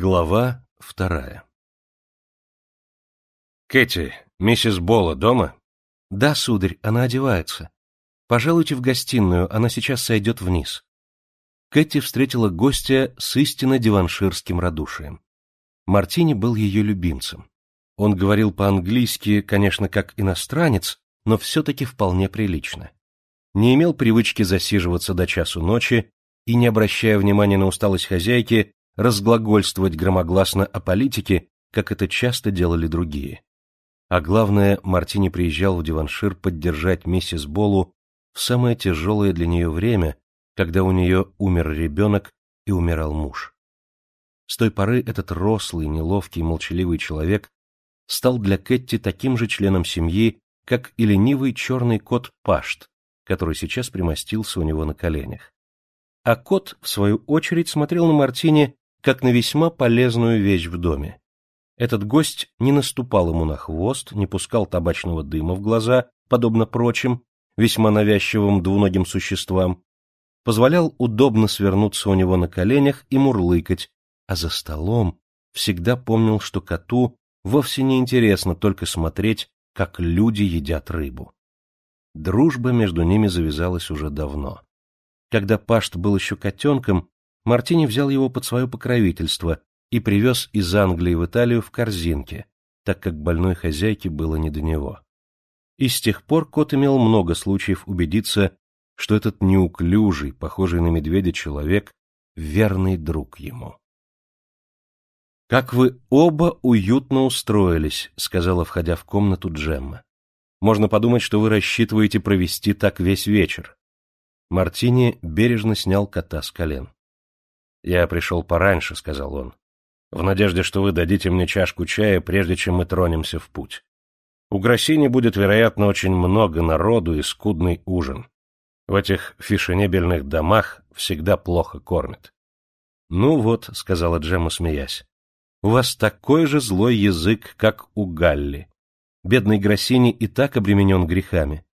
Глава вторая «Кэти, миссис Бола дома?» «Да, сударь, она одевается. Пожалуйте в гостиную, она сейчас сойдет вниз». Кэти встретила гостя с истинно диванширским радушием. Мартини был ее любимцем. Он говорил по-английски, конечно, как иностранец, но все-таки вполне прилично. Не имел привычки засиживаться до часу ночи и, не обращая внимания на усталость хозяйки, разглагольствовать громогласно о политике, как это часто делали другие. А главное, Мартини приезжал в Диваншир поддержать миссис Болу в самое тяжелое для нее время, когда у нее умер ребенок и умирал муж. С той поры этот рослый, неловкий, молчаливый человек стал для Кэтти таким же членом семьи, как и ленивый черный кот Пашт, который сейчас примостился у него на коленях. А кот, в свою очередь, смотрел на Мартини как на весьма полезную вещь в доме. Этот гость не наступал ему на хвост, не пускал табачного дыма в глаза, подобно прочим, весьма навязчивым двуногим существам, позволял удобно свернуться у него на коленях и мурлыкать, а за столом всегда помнил, что коту вовсе не интересно только смотреть, как люди едят рыбу. Дружба между ними завязалась уже давно. Когда Пашт был еще котенком, Мартини взял его под свое покровительство и привез из Англии в Италию в корзинке, так как больной хозяйке было не до него. И с тех пор кот имел много случаев убедиться, что этот неуклюжий, похожий на медведя человек, верный друг ему. «Как вы оба уютно устроились», — сказала, входя в комнату Джемма. «Можно подумать, что вы рассчитываете провести так весь вечер». Мартини бережно снял кота с колен. «Я пришел пораньше», — сказал он в надежде, что вы дадите мне чашку чая, прежде чем мы тронемся в путь. У Гроссини будет, вероятно, очень много народу и скудный ужин. В этих фешенебельных домах всегда плохо кормят. — Ну вот, — сказала Джемма, смеясь, — у вас такой же злой язык, как у Галли. Бедный Гроссини и так обременен грехами.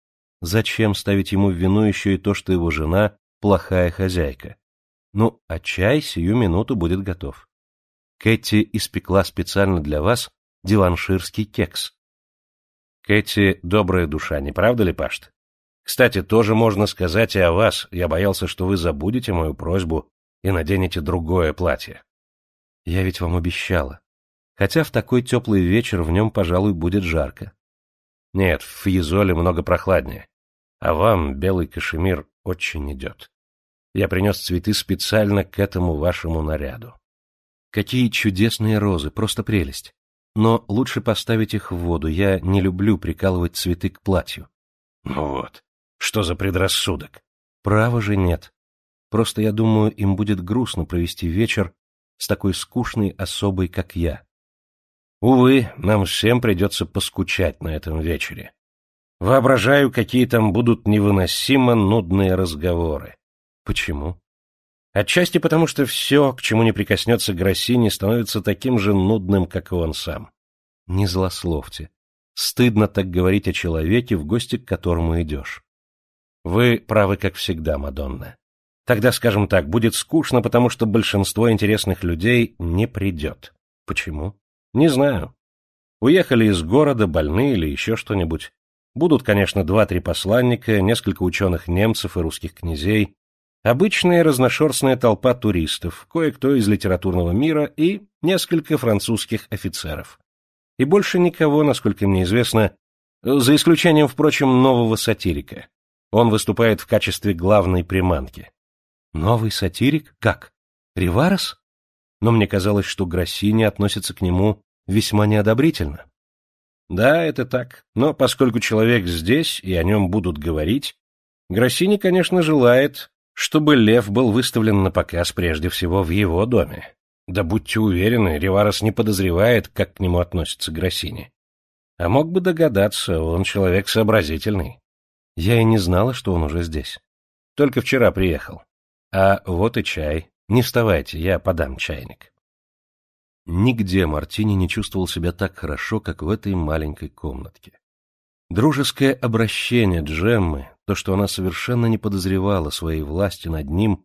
Зачем ставить ему в вину еще и то, что его жена — плохая хозяйка? Ну, а чай сию минуту будет готов. Кэти испекла специально для вас диванширский кекс. Кэти — добрая душа, не правда ли, Пашт? Кстати, тоже можно сказать и о вас. Я боялся, что вы забудете мою просьбу и наденете другое платье. Я ведь вам обещала. Хотя в такой теплый вечер в нем, пожалуй, будет жарко. Нет, в Фьезоле много прохладнее. А вам белый кашемир очень идет. Я принес цветы специально к этому вашему наряду. Какие чудесные розы, просто прелесть. Но лучше поставить их в воду, я не люблю прикалывать цветы к платью. Ну вот, что за предрассудок? Право же нет. Просто я думаю, им будет грустно провести вечер с такой скучной особой, как я. Увы, нам всем придется поскучать на этом вечере. Воображаю, какие там будут невыносимо нудные разговоры. Почему? Отчасти потому, что все, к чему не прикоснется Гроссини, становится таким же нудным, как и он сам. Не злословьте. Стыдно так говорить о человеке, в гости к которому идешь. Вы правы, как всегда, Мадонна. Тогда, скажем так, будет скучно, потому что большинство интересных людей не придет. Почему? Не знаю. Уехали из города, больны или еще что-нибудь. Будут, конечно, два-три посланника, несколько ученых немцев и русских князей, Обычная разношерстная толпа туристов, кое-кто из литературного мира и несколько французских офицеров. И больше никого, насколько мне известно, за исключением, впрочем, нового сатирика. Он выступает в качестве главной приманки. Новый сатирик? Как? Риварес? Но мне казалось, что Гроссини относится к нему весьма неодобрительно. Да, это так, но поскольку человек здесь, и о нем будут говорить, Гроссини, конечно, желает, чтобы лев был выставлен на показ прежде всего в его доме. Да будьте уверены, Риварес не подозревает, как к нему относится Гроссини. А мог бы догадаться, он человек сообразительный. Я и не знала, что он уже здесь. Только вчера приехал. А вот и чай. Не вставайте, я подам чайник. Нигде Мартини не чувствовал себя так хорошо, как в этой маленькой комнатке. Дружеское обращение Джеммы, то, что она совершенно не подозревала своей власти над ним,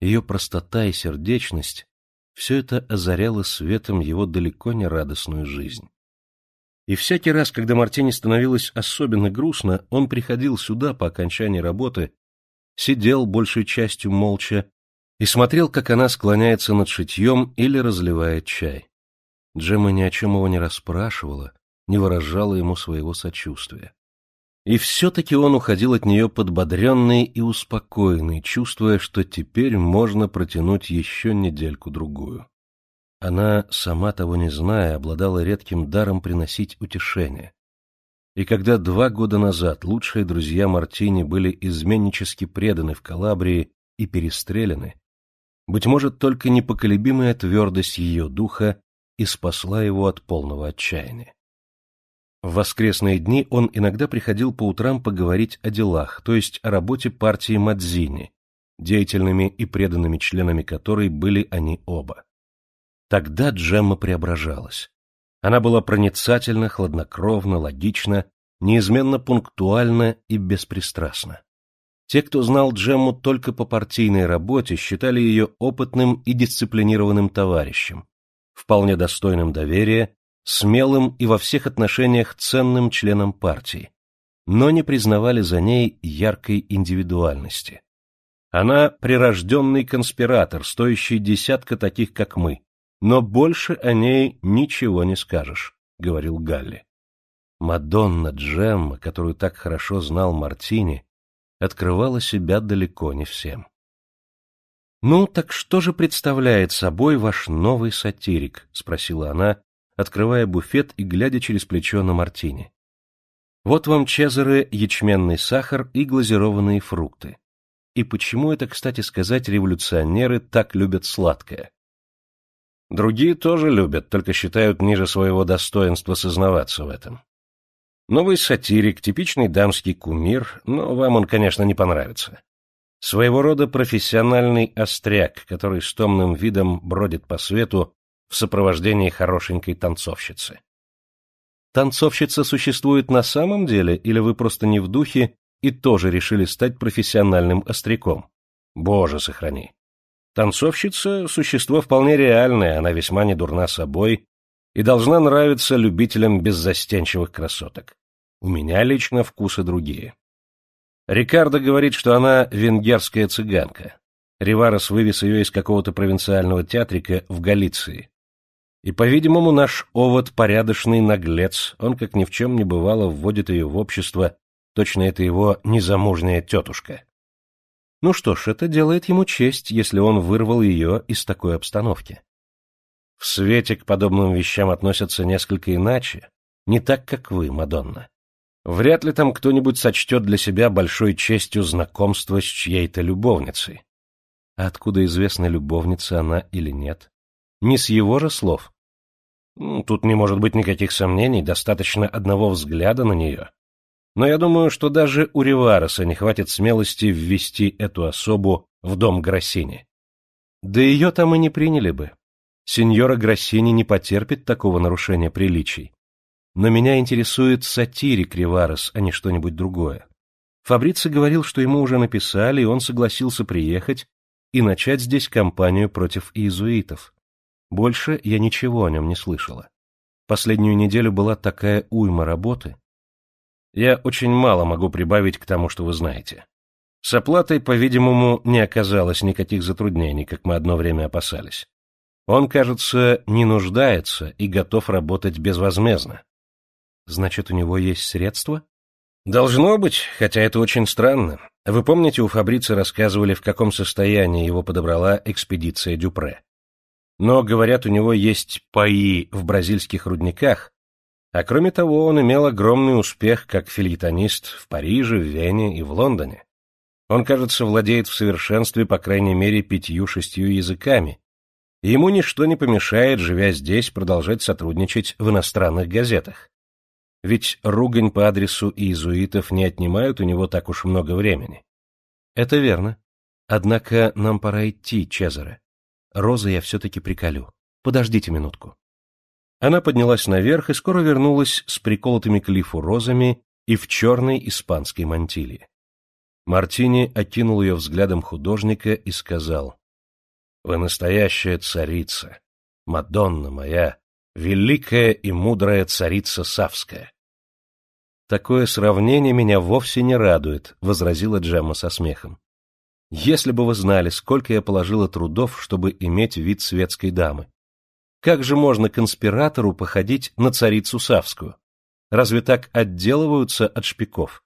ее простота и сердечность, все это озаряло светом его далеко не радостную жизнь. И всякий раз, когда Мартине становилось особенно грустно, он приходил сюда по окончании работы, сидел большей частью молча и смотрел, как она склоняется над шитьем или разливает чай. Джемма ни о чем его не расспрашивала, не выражала ему своего сочувствия. И все-таки он уходил от нее подбодренный и успокоенный, чувствуя, что теперь можно протянуть еще недельку-другую. Она, сама того не зная, обладала редким даром приносить утешение. И когда два года назад лучшие друзья Мартини были изменнически преданы в Калабрии и перестреляны, быть может, только непоколебимая твердость ее духа и спасла его от полного отчаяния. В воскресные дни он иногда приходил по утрам поговорить о делах, то есть о работе партии Мадзини, деятельными и преданными членами которой были они оба. Тогда Джемма преображалась. Она была проницательна, хладнокровна, логична, неизменно пунктуальна и беспристрастна. Те, кто знал Джемму только по партийной работе, считали ее опытным и дисциплинированным товарищем, вполне достойным доверия, смелым и во всех отношениях ценным членом партии, но не признавали за ней яркой индивидуальности. Она прирожденный конспиратор, стоящий десятка таких, как мы, но больше о ней ничего не скажешь, — говорил Галли. Мадонна Джемма, которую так хорошо знал Мартини, открывала себя далеко не всем. «Ну, так что же представляет собой ваш новый сатирик?» — спросила она, открывая буфет и глядя через плечо на Мартини. «Вот вам Чезаре ячменный сахар и глазированные фрукты. И почему это, кстати сказать, революционеры так любят сладкое?» Другие тоже любят, только считают ниже своего достоинства сознаваться в этом. Новый сатирик, типичный дамский кумир, но вам он, конечно, не понравится. Своего рода профессиональный остряк, который с томным видом бродит по свету в сопровождении хорошенькой танцовщицы. Танцовщица существует на самом деле, или вы просто не в духе и тоже решили стать профессиональным остряком? Боже, сохрани. Танцовщица — существо вполне реальное, она весьма недурна собой и должна нравиться любителям беззастенчивых красоток. У меня лично вкусы другие. Рикардо говорит, что она венгерская цыганка. Риварес вывез ее из какого-то провинциального театрика в Галиции. И, по-видимому, наш овод порядочный наглец, он, как ни в чем не бывало, вводит ее в общество, точно это его незамужняя тетушка. Ну что ж, это делает ему честь, если он вырвал ее из такой обстановки. В свете к подобным вещам относятся несколько иначе, не так, как вы, Мадонна. Вряд ли там кто-нибудь сочтет для себя большой честью знакомство с чьей-то любовницей. А откуда известна, любовница она или нет? Не с его же слов. Тут не может быть никаких сомнений, достаточно одного взгляда на нее, но я думаю, что даже у Ривареса не хватит смелости ввести эту особу в дом Гроссини. Да ее там и не приняли бы. Сеньора Гроссини не потерпит такого нарушения приличий. Но меня интересует сатирик Риварес, а не что-нибудь другое. Фабрици говорил, что ему уже написали, и он согласился приехать и начать здесь кампанию против иезуитов. Больше я ничего о нем не слышала. Последнюю неделю была такая уйма работы, я очень мало могу прибавить к тому, что вы знаете. С оплатой, по-видимому, не оказалось никаких затруднений, как мы одно время опасались. Он, кажется, не нуждается и готов работать безвозмездно. Значит, у него есть средства? Должно быть, хотя это очень странно. Вы помните, у Фабрицы рассказывали, в каком состоянии его подобрала экспедиция Дюпре. Но, говорят, у него есть паи в бразильских рудниках, а кроме того, он имел огромный успех как фильетонист в Париже, в Вене и в Лондоне. Он, кажется, владеет в совершенстве по крайней мере пятью-шестью языками, и ему ничто не помешает, живя здесь, продолжать сотрудничать в иностранных газетах. Ведь ругань по адресу иезуитов не отнимают у него так уж много времени. Это верно. Однако нам пора идти, Чезаре. Розы я все-таки приколю. Подождите минутку. Она поднялась наверх и скоро вернулась с приколотыми к лифу розами и в черной испанской мантилии. Мартини окинул ее взглядом художника и сказал, Вы настоящая царица, Мадонна моя, великая и мудрая царица Савская. Такое сравнение меня вовсе не радует, возразила Джемма со смехом. Если бы вы знали, сколько я положила трудов, чтобы иметь вид светской дамы. Как же можно конспиратору походить на царицу Савскую? Разве так отделываются от шпиков?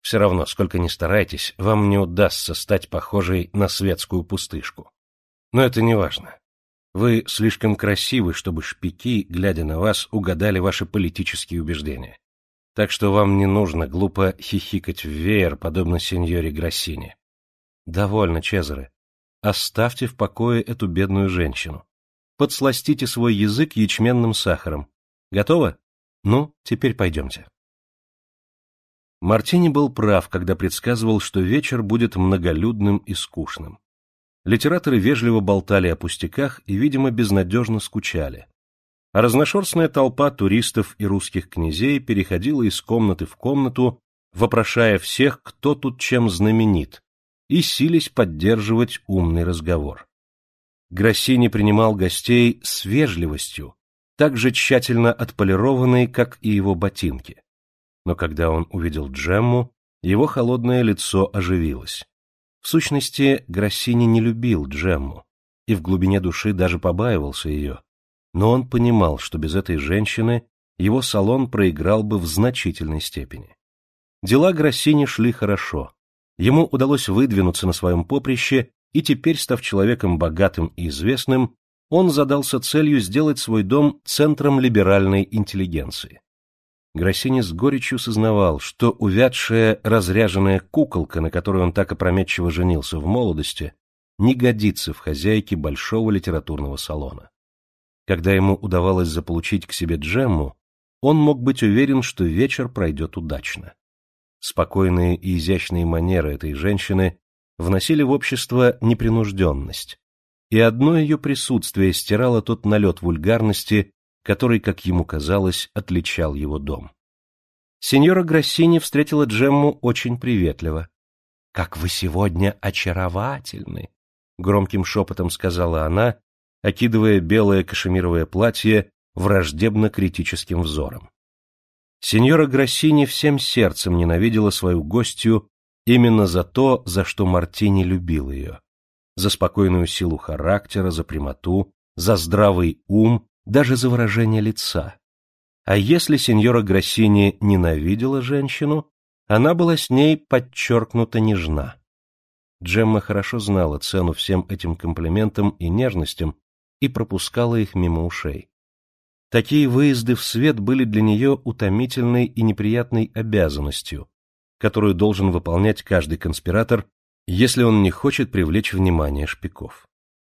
Все равно, сколько ни старайтесь, вам не удастся стать похожей на светскую пустышку. Но это не важно. Вы слишком красивы, чтобы шпики, глядя на вас, угадали ваши политические убеждения. Так что вам не нужно глупо хихикать в веер, подобно сеньоре Гроссини. Довольно, Чезаре. Оставьте в покое эту бедную женщину. Подсластите свой язык ячменным сахаром. Готово? Ну, теперь пойдемте. Мартини был прав, когда предсказывал, что вечер будет многолюдным и скучным. Литераторы вежливо болтали о пустяках и, видимо, безнадежно скучали. А разношерстная толпа туристов и русских князей переходила из комнаты в комнату, вопрошая всех, кто тут чем знаменит, и сились поддерживать умный разговор. Гроссини принимал гостей с вежливостью, так же тщательно отполированной, как и его ботинки но когда он увидел Джемму, его холодное лицо оживилось. В сущности, Гроссини не любил Джемму и в глубине души даже побаивался ее, но он понимал, что без этой женщины его салон проиграл бы в значительной степени. Дела Гроссини шли хорошо. Ему удалось выдвинуться на своем поприще, и теперь, став человеком богатым и известным, он задался целью сделать свой дом центром либеральной интеллигенции. Гроссини с горечью сознавал, что увядшая разряженная куколка, на которой он так опрометчиво женился в молодости, не годится в хозяйке большого литературного салона. Когда ему удавалось заполучить к себе Джемму, он мог быть уверен, что вечер пройдет удачно. Спокойные и изящные манеры этой женщины вносили в общество непринужденность, и одно ее присутствие стирало тот налет вульгарности, который, как ему казалось, отличал его дом. Сеньора Гроссини встретила Джемму очень приветливо. — Как вы сегодня очаровательны! — громким шепотом сказала она, окидывая белое кашемировое платье враждебно-критическим взором. Сеньора Гроссини всем сердцем ненавидела свою гостью именно за то, за что Мартини любил ее. За спокойную силу характера, за прямоту, за здравый ум даже за выражение лица. А если сеньора Гроссини ненавидела женщину, она была с ней подчеркнуто нежна. Джемма хорошо знала цену всем этим комплиментам и нежностям и пропускала их мимо ушей. Такие выезды в свет были для нее утомительной и неприятной обязанностью, которую должен выполнять каждый конспиратор, если он не хочет привлечь внимание шпиков.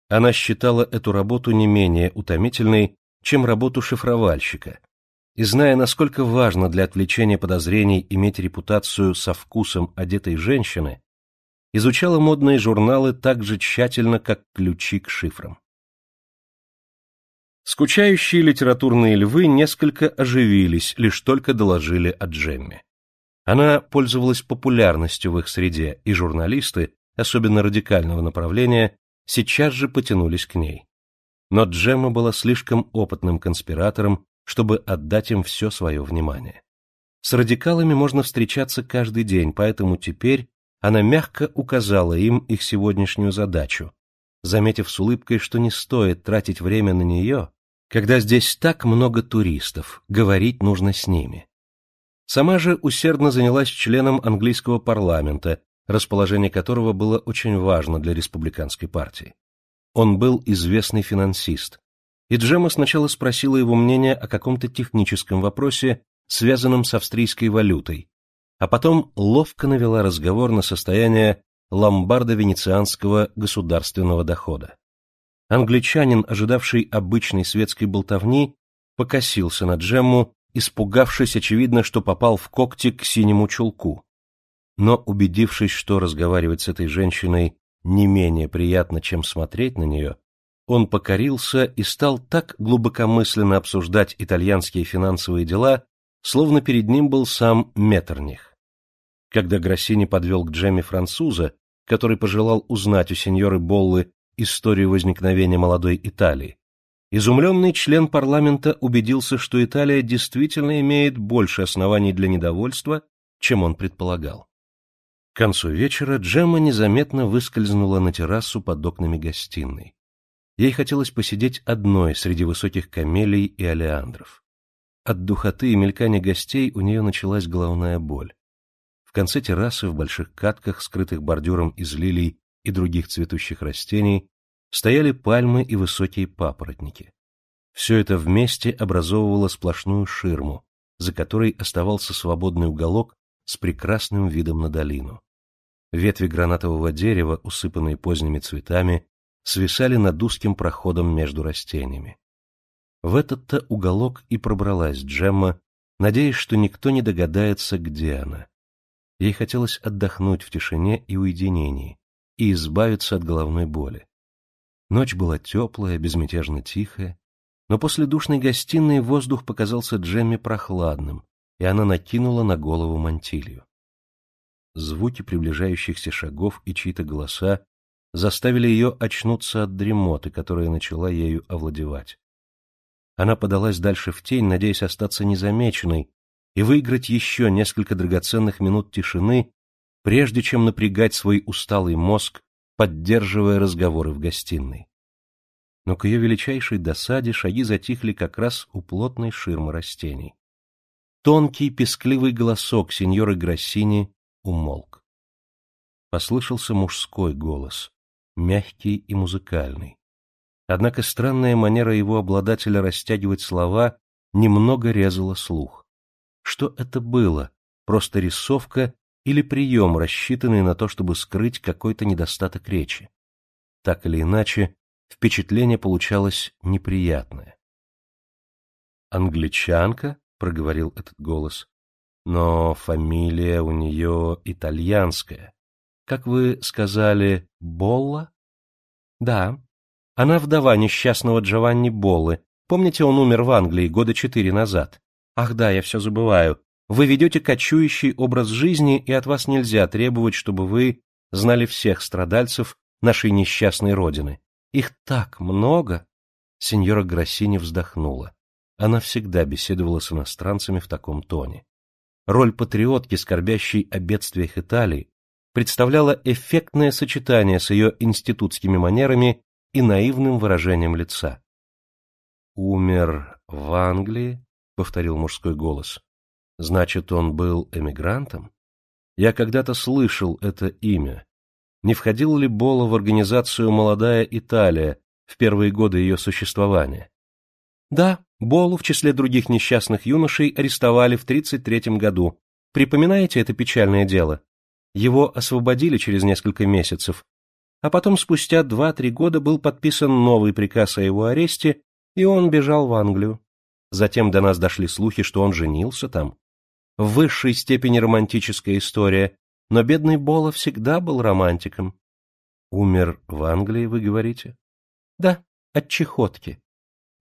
Она считала эту работу не менее утомительной, чем работу шифровальщика. И зная, насколько важно для отвлечения подозрений иметь репутацию со вкусом одетой женщины, изучала модные журналы так же тщательно, как ключи к шифрам. Скучающие литературные львы несколько оживились, лишь только доложили о Джемме. Она пользовалась популярностью в их среде, и журналисты, особенно радикального направления, сейчас же потянулись к ней но Джемма была слишком опытным конспиратором, чтобы отдать им все свое внимание. С радикалами можно встречаться каждый день, поэтому теперь она мягко указала им их сегодняшнюю задачу, заметив с улыбкой, что не стоит тратить время на нее, когда здесь так много туристов, говорить нужно с ними. Сама же усердно занялась членом английского парламента, расположение которого было очень важно для республиканской партии. Он был известный финансист, и Джема сначала спросила его мнение о каком-то техническом вопросе, связанном с австрийской валютой, а потом ловко навела разговор на состояние ломбардо-венецианского государственного дохода. Англичанин, ожидавший обычной светской болтовни, покосился на Джемму, испугавшись, очевидно, что попал в когти к синему чулку. Но, убедившись, что разговаривать с этой женщиной не менее приятно, чем смотреть на нее, он покорился и стал так глубокомысленно обсуждать итальянские финансовые дела, словно перед ним был сам Меттерних. Когда Гроссини подвел к Джемме француза, который пожелал узнать у сеньоры Боллы историю возникновения молодой Италии, изумленный член парламента убедился, что Италия действительно имеет больше оснований для недовольства, чем он предполагал. К концу вечера Джемма незаметно выскользнула на террасу под окнами гостиной. Ей хотелось посидеть одной среди высоких камелий и олеандров. От духоты и мелькания гостей у нее началась головная боль. Конце террасы в больших катках, скрытых бордюром из лилий и других цветущих растений, стояли пальмы и высокие папоротники. Все это вместе образовывало сплошную ширму, за которой оставался свободный уголок с прекрасным видом на долину. Ветви гранатового дерева, усыпанные поздними цветами, свисали над узким проходом между растениями. В этот-то уголок и пробралась Джемма, надеясь, что никто не догадается, где она. Ей хотелось отдохнуть в тишине и уединении и избавиться от головной боли. Ночь была теплая, безмятежно тихая, но после душной гостиной воздух показался Джемме прохладным, и она накинула на голову мантилью. Звуки приближающихся шагов и чьи-то голоса заставили ее очнуться от дремоты, которая начала ею овладевать. Она подалась дальше в тень, надеясь остаться незамеченной и выиграть еще несколько драгоценных минут тишины, прежде чем напрягать свой усталый мозг, поддерживая разговоры в гостиной. Но к ее величайшей досаде шаги затихли как раз у плотной ширмы растений. Тонкий пескливый голосок сеньоры Гроссини умолк. Послышался мужской голос мягкий и музыкальный. Однако странная манера его обладателя растягивать слова немного резала слух. Что это было? Просто рисовка или прием, рассчитанный на то, чтобы скрыть какой-то недостаток речи? Так или иначе, впечатление получалось неприятное. «Англичанка?» — проговорил этот голос. «Но фамилия у нее итальянская. Как вы сказали, Болла? Да. Она вдова несчастного Джованни Боллы. Помните, он умер в Англии года четыре назад? Ах да, я все забываю. Вы ведете кочующий образ жизни, и от вас нельзя требовать, чтобы вы знали всех страдальцев нашей несчастной родины. Их так много! Сеньора Гроссини вздохнула. Она всегда беседовала с иностранцами в таком тоне. Роль патриотки, скорбящей о бедствиях Италии, представляла эффектное сочетание с ее институтскими манерами и наивным выражением лица. «Умер в Англии?» — повторил мужской голос. «Значит, он был эмигрантом? Я когда-то слышал это имя. Не входил ли Бола в организацию «Молодая Италия» в первые годы ее существования?» «Да, Болу в числе других несчастных юношей арестовали в 33 году. Припоминаете это печальное дело?» Его освободили через несколько месяцев, а потом спустя два-три года был подписан новый приказ о его аресте, и он бежал в Англию. Затем до нас дошли слухи, что он женился там. В высшей степени романтическая история, но бедный Бола всегда был романтиком. Умер в Англии, вы говорите? Да, от чехотки.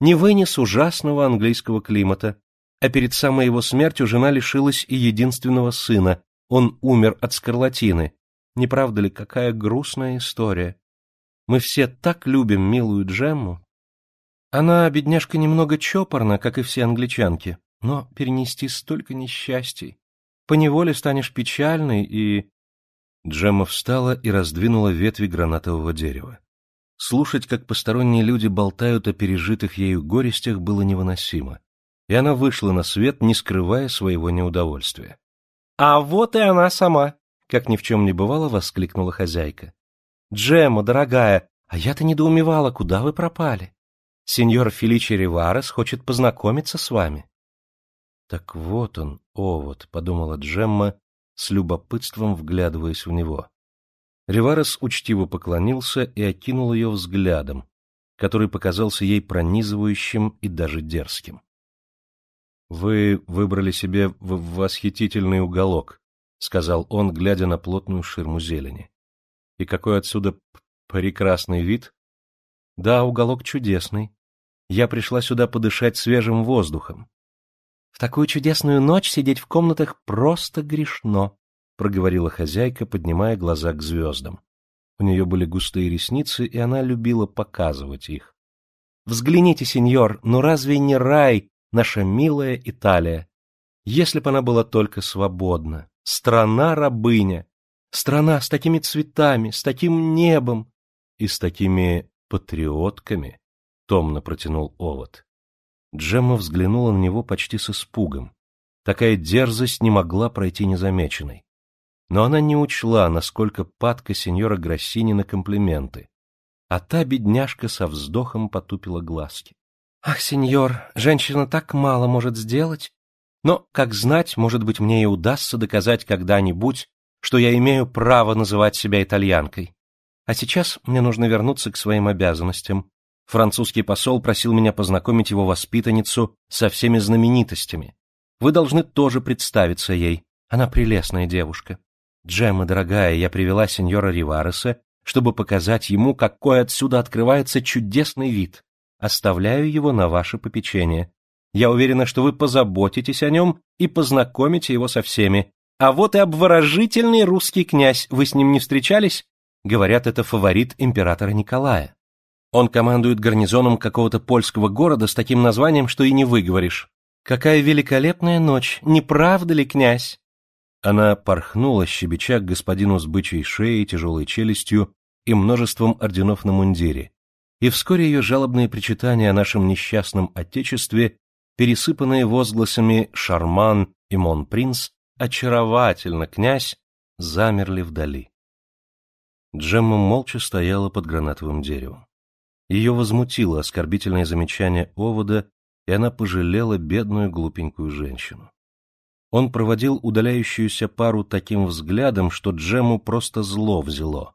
Не вынес ужасного английского климата, а перед самой его смертью жена лишилась и единственного сына, он умер от скарлатины. Не правда ли, какая грустная история? Мы все так любим милую Джемму. Она, бедняжка, немного чопорна, как и все англичанки, но перенести столько несчастий. Поневоле станешь печальной и... Джемма встала и раздвинула ветви гранатового дерева. Слушать, как посторонние люди болтают о пережитых ею горестях, было невыносимо, и она вышла на свет, не скрывая своего неудовольствия. «А вот и она сама!» — как ни в чем не бывало, воскликнула хозяйка. «Джемма, дорогая, а я-то недоумевала, куда вы пропали? Сеньор Феличи Риварес хочет познакомиться с вами». «Так вот он, овод», — подумала Джемма, с любопытством вглядываясь в него. Риварес учтиво поклонился и окинул ее взглядом, который показался ей пронизывающим и даже дерзким. Вы выбрали себе в восхитительный уголок, сказал он, глядя на плотную ширму зелени. И какой отсюда прекрасный вид? Да, уголок чудесный. Я пришла сюда подышать свежим воздухом. В такую чудесную ночь сидеть в комнатах просто грешно, проговорила хозяйка, поднимая глаза к звездам. У нее были густые ресницы, и она любила показывать их. «Взгляните, сеньор, ну разве не рай, наша милая Италия? Если бы она была только свободна, страна-рабыня, страна с такими цветами, с таким небом и с такими патриотками», — томно протянул овод. Джемма взглянула на него почти с испугом. Такая дерзость не могла пройти незамеченной. Но она не учла, насколько падка сеньора Гроссини на комплименты. А та бедняжка со вздохом потупила глазки. — Ах, сеньор, женщина так мало может сделать. Но, как знать, может быть, мне и удастся доказать когда-нибудь, что я имею право называть себя итальянкой. А сейчас мне нужно вернуться к своим обязанностям. Французский посол просил меня познакомить его воспитанницу со всеми знаменитостями. Вы должны тоже представиться ей. Она прелестная девушка. Джемма, дорогая, я привела сеньора Ривареса, чтобы показать ему, какой отсюда открывается чудесный вид. Оставляю его на ваше попечение. Я уверена, что вы позаботитесь о нем и познакомите его со всеми. А вот и обворожительный русский князь. Вы с ним не встречались? Говорят, это фаворит императора Николая. Он командует гарнизоном какого-то польского города с таким названием, что и не выговоришь. Какая великолепная ночь, не правда ли, князь? Она порхнула, щебеча к господину с бычьей шеей, тяжелой челюстью и множеством орденов на мундире, и вскоре ее жалобные причитания о нашем несчастном отечестве, пересыпанные возгласами «Шарман» и «Мон Принц», «Очаровательно, князь», замерли вдали. Джемма молча стояла под гранатовым деревом. Ее возмутило оскорбительное замечание овода, и она пожалела бедную глупенькую женщину. Он проводил удаляющуюся пару таким взглядом, что Джему просто зло взяло.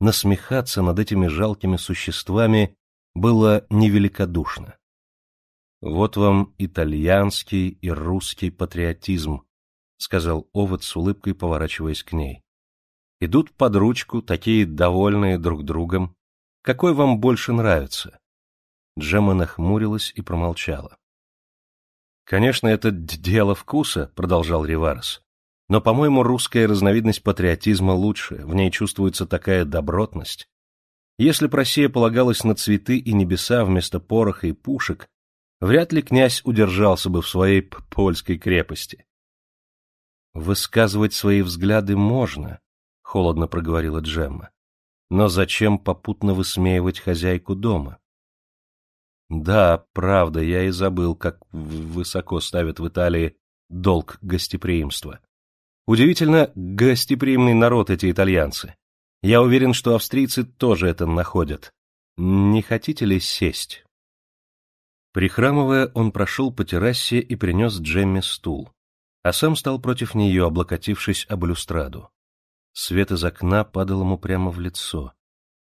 Насмехаться над этими жалкими существами было невеликодушно. «Вот вам итальянский и русский патриотизм», — сказал Овод с улыбкой, поворачиваясь к ней. «Идут под ручку, такие довольные друг другом. Какой вам больше нравится?» Джемма нахмурилась и промолчала. «Конечно, это дело вкуса», — продолжал Риварес. «Но, по-моему, русская разновидность патриотизма лучше, в ней чувствуется такая добротность. Если б Россия полагалась на цветы и небеса вместо пороха и пушек, вряд ли князь удержался бы в своей польской крепости». «Высказывать свои взгляды можно», — холодно проговорила Джемма. «Но зачем попутно высмеивать хозяйку дома?» Да, правда, я и забыл, как высоко ставят в Италии долг гостеприимства. Удивительно гостеприимный народ эти итальянцы. Я уверен, что австрийцы тоже это находят. Не хотите ли сесть? Прихрамывая, он прошел по террасе и принес Джемме стул, а сам стал против нее, облокотившись об люстраду. Свет из окна падал ему прямо в лицо,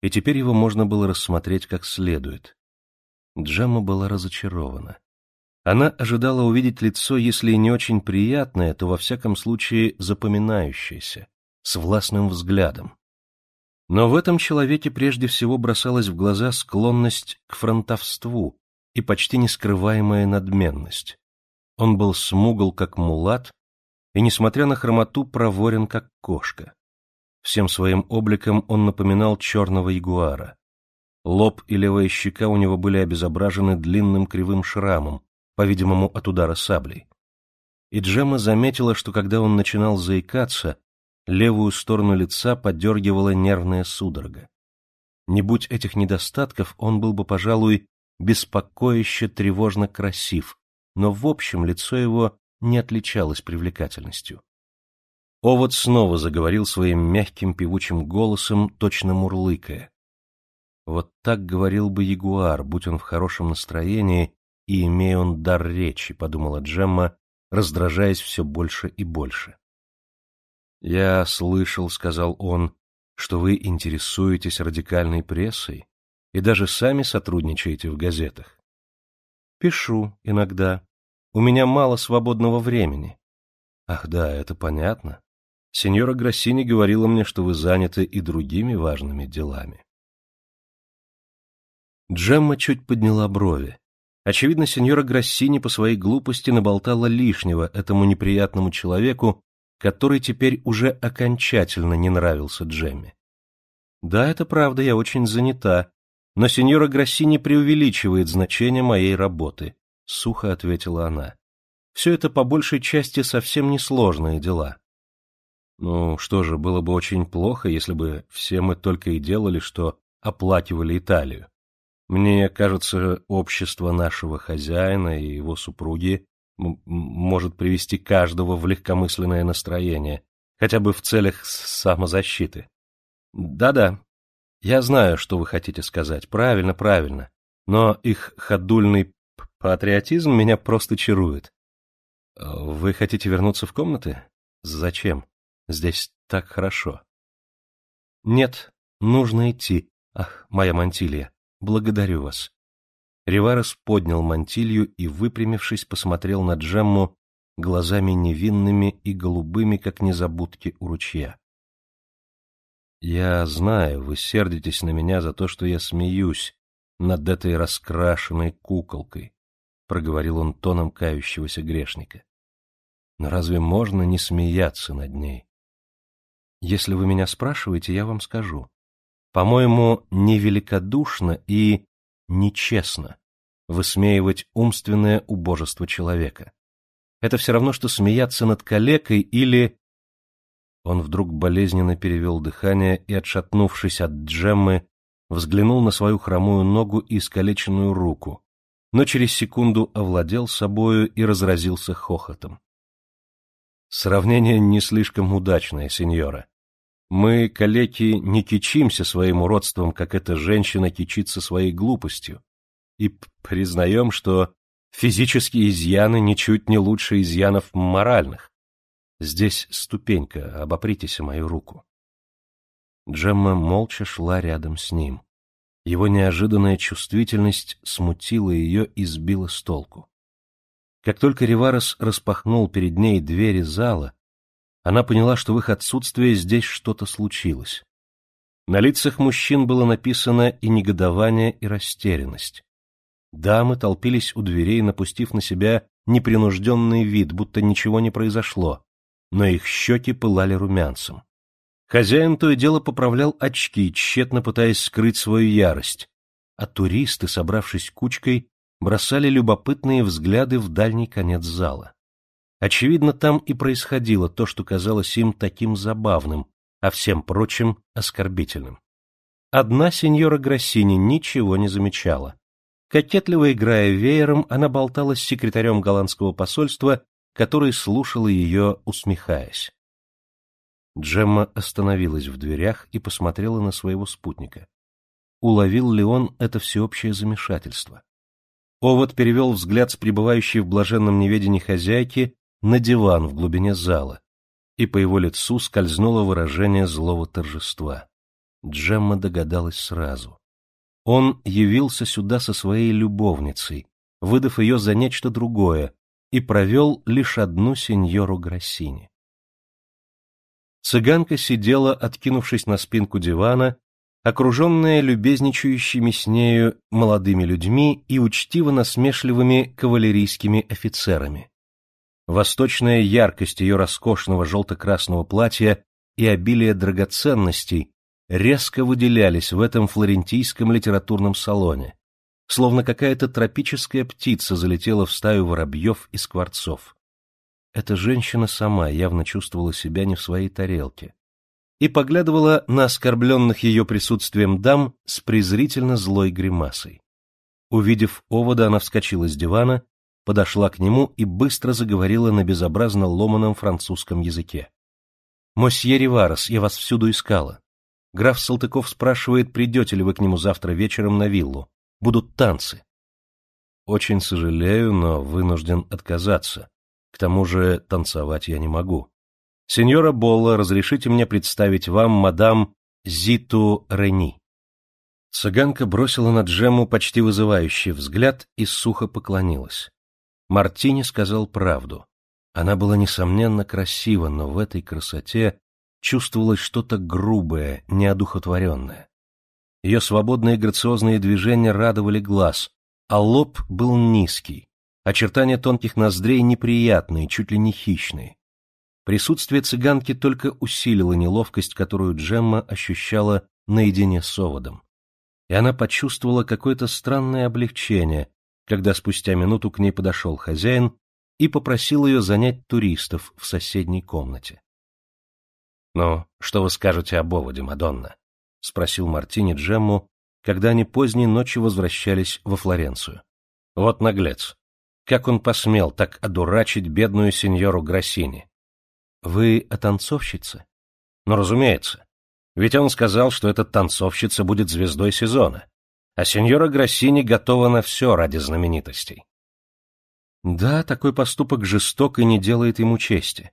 и теперь его можно было рассмотреть как следует. Джемма была разочарована. Она ожидала увидеть лицо, если и не очень приятное, то во всяком случае запоминающееся, с властным взглядом. Но в этом человеке прежде всего бросалась в глаза склонность к фронтовству и почти нескрываемая надменность. Он был смугл, как мулат, и, несмотря на хромоту, проворен, как кошка. Всем своим обликом он напоминал черного ягуара. Лоб и левая щека у него были обезображены длинным кривым шрамом, по-видимому, от удара саблей. И Джемма заметила, что когда он начинал заикаться, левую сторону лица подергивала нервная судорога. Не будь этих недостатков, он был бы, пожалуй, беспокоище тревожно красив, но в общем лицо его не отличалось привлекательностью. Овод снова заговорил своим мягким певучим голосом, точно мурлыкая. Вот так говорил бы ягуар, будь он в хорошем настроении и имея он дар речи, подумала Джемма, раздражаясь все больше и больше. «Я слышал, — сказал он, — что вы интересуетесь радикальной прессой и даже сами сотрудничаете в газетах. Пишу иногда. У меня мало свободного времени. Ах да, это понятно. Сеньора Гроссини говорила мне, что вы заняты и другими важными делами. Джемма чуть подняла брови. Очевидно, сеньора Грассини по своей глупости наболтала лишнего этому неприятному человеку, который теперь уже окончательно не нравился Джемме. Да, это правда, я очень занята, но сеньора Гроссини преувеличивает значение моей работы, — сухо ответила она. Все это по большей части совсем несложные дела. Ну, что же, было бы очень плохо, если бы все мы только и делали, что оплакивали Италию. Мне кажется, общество нашего хозяина и его супруги может привести каждого в легкомысленное настроение, хотя бы в целях самозащиты. Да-да, я знаю, что вы хотите сказать. Правильно, правильно. Но их ходульный патриотизм меня просто чарует. Вы хотите вернуться в комнаты? Зачем? Здесь так хорошо. Нет, нужно идти. Ах, моя мантилья. Благодарю вас. Риварес поднял мантилью и, выпрямившись, посмотрел на Джемму глазами невинными и голубыми, как незабудки у ручья. «Я знаю, вы сердитесь на меня за то, что я смеюсь над этой раскрашенной куколкой», — проговорил он тоном кающегося грешника. «Но разве можно не смеяться над ней?» «Если вы меня спрашиваете, я вам скажу. По-моему, невеликодушно и нечестно высмеивать умственное убожество человека. Это все равно, что смеяться над калекой или... Он вдруг болезненно перевел дыхание и, отшатнувшись от джеммы, взглянул на свою хромую ногу и искалеченную руку, но через секунду овладел собою и разразился хохотом. Сравнение не слишком удачное, сеньора. Мы, калеки, не кичимся своим уродством, как эта женщина кичится своей глупостью, и признаем, что физические изъяны ничуть не лучше изъянов моральных. Здесь ступенька, обопритесь мою руку. Джемма молча шла рядом с ним. Его неожиданная чувствительность смутила ее и сбила с толку. Как только Риварес распахнул перед ней двери зала, она поняла, что в их отсутствие здесь что-то случилось. На лицах мужчин было написано и негодование, и растерянность. Дамы толпились у дверей, напустив на себя непринужденный вид, будто ничего не произошло, но их щеки пылали румянцем. Хозяин то и дело поправлял очки, тщетно пытаясь скрыть свою ярость, а туристы, собравшись кучкой, бросали любопытные взгляды в дальний конец зала. Очевидно, там и происходило то, что казалось им таким забавным, а всем прочим оскорбительным. Одна сеньора Гроссини ничего не замечала. Кокетливо играя веером, она болтала с секретарем голландского посольства, который слушал ее, усмехаясь. Джемма остановилась в дверях и посмотрела на своего спутника. Уловил ли он это всеобщее замешательство? Овод перевел взгляд с пребывающей в блаженном неведении хозяйки на диван в глубине зала, и по его лицу скользнуло выражение злого торжества. Джемма догадалась сразу. Он явился сюда со своей любовницей, выдав ее за нечто другое, и провел лишь одну сеньору Гроссини. Цыганка сидела, откинувшись на спинку дивана, окруженная любезничающими с нею молодыми людьми и учтиво-насмешливыми кавалерийскими офицерами. Восточная яркость ее роскошного желто-красного платья и обилие драгоценностей резко выделялись в этом флорентийском литературном салоне, словно какая-то тропическая птица залетела в стаю воробьев и скворцов. Эта женщина сама явно чувствовала себя не в своей тарелке и поглядывала на оскорбленных ее присутствием дам с презрительно злой гримасой. Увидев овода, она вскочила с дивана подошла к нему и быстро заговорила на безобразно ломаном французском языке. «Мосье Риварес, я вас всюду искала. Граф Салтыков спрашивает, придете ли вы к нему завтра вечером на виллу. Будут танцы». «Очень сожалею, но вынужден отказаться. К тому же танцевать я не могу. Сеньора Болла, разрешите мне представить вам мадам Зиту Рени». Цыганка бросила на Джему почти вызывающий взгляд и сухо поклонилась. Мартини сказал правду. Она была, несомненно, красива, но в этой красоте чувствовалось что-то грубое, неодухотворенное. Ее свободные грациозные движения радовали глаз, а лоб был низкий, очертания тонких ноздрей неприятные, чуть ли не хищные. Присутствие цыганки только усилило неловкость, которую Джемма ощущала наедине с оводом. И она почувствовала какое-то странное облегчение, когда спустя минуту к ней подошел хозяин и попросил ее занять туристов в соседней комнате. — Ну, что вы скажете об оводе, Мадонна? — спросил Мартини Джемму, когда они поздней ночью возвращались во Флоренцию. — Вот наглец. Как он посмел так одурачить бедную сеньору Гроссини? — Вы о танцовщице? — Ну, разумеется. Ведь он сказал, что эта танцовщица будет звездой сезона, а сеньора Гроссини готова на все ради знаменитостей. Да, такой поступок жесток и не делает ему чести.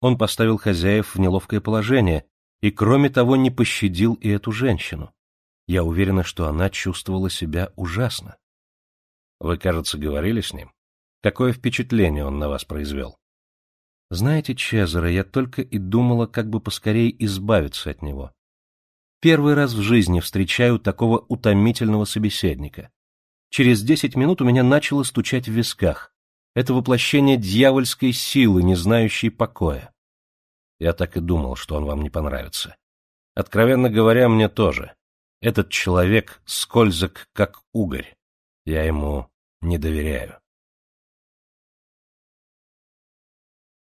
Он поставил хозяев в неловкое положение и, кроме того, не пощадил и эту женщину. Я уверена, что она чувствовала себя ужасно. Вы, кажется, говорили с ним? Какое впечатление он на вас произвел? Знаете, Чезаро, я только и думала, как бы поскорее избавиться от него. Первый раз в жизни встречаю такого утомительного собеседника. Через десять минут у меня начало стучать в висках. Это воплощение дьявольской силы, не знающей покоя. Я так и думал, что он вам не понравится. Откровенно говоря, мне тоже. Этот человек скользок, как угорь. Я ему не доверяю.